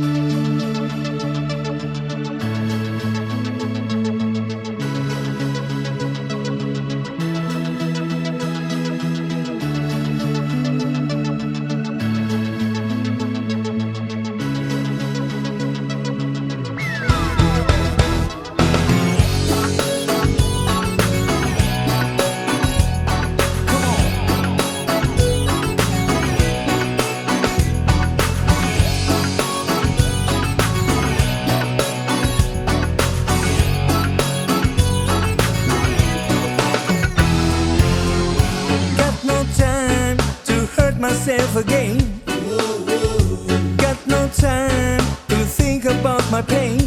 Got myself again. Got no time to think about my pain.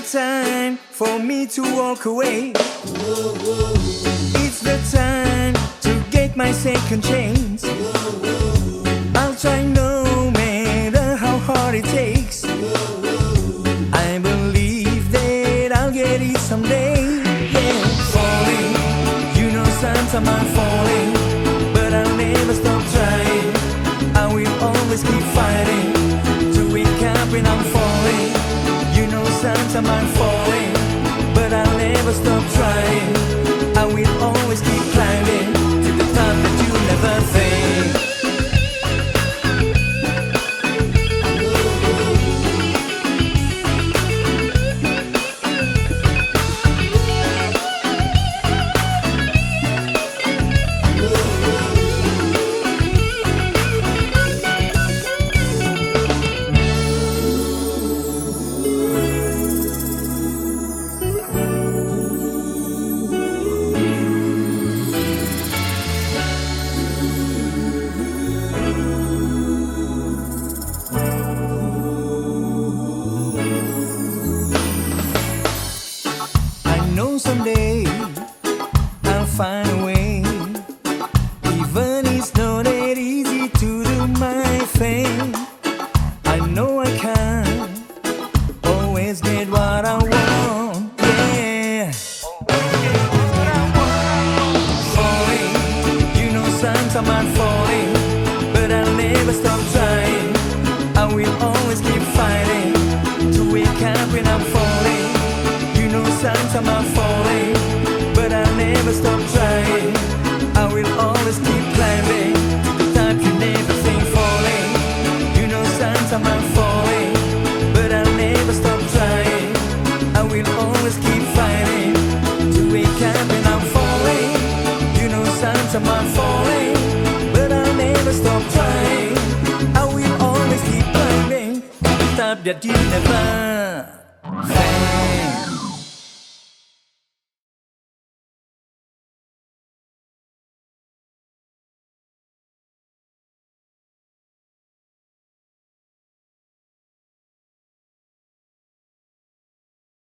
The time for me to walk away. It's the time to get my second chance. I'll try no matter how hard it takes. I believe that I'll get it someday. Yeah, falling, you know sometimes I'm falling, but I'll never stop trying. I will always keep fighting to wake up when I'm know sometimes I'm someday I'll find a way. Even it's not that easy to do my thing. I know I can always get what I want. Yeah. Falling, you know sometimes I'm falling, I'm falling, but I'll never stop trying. I will always keep climbing the top that you never think.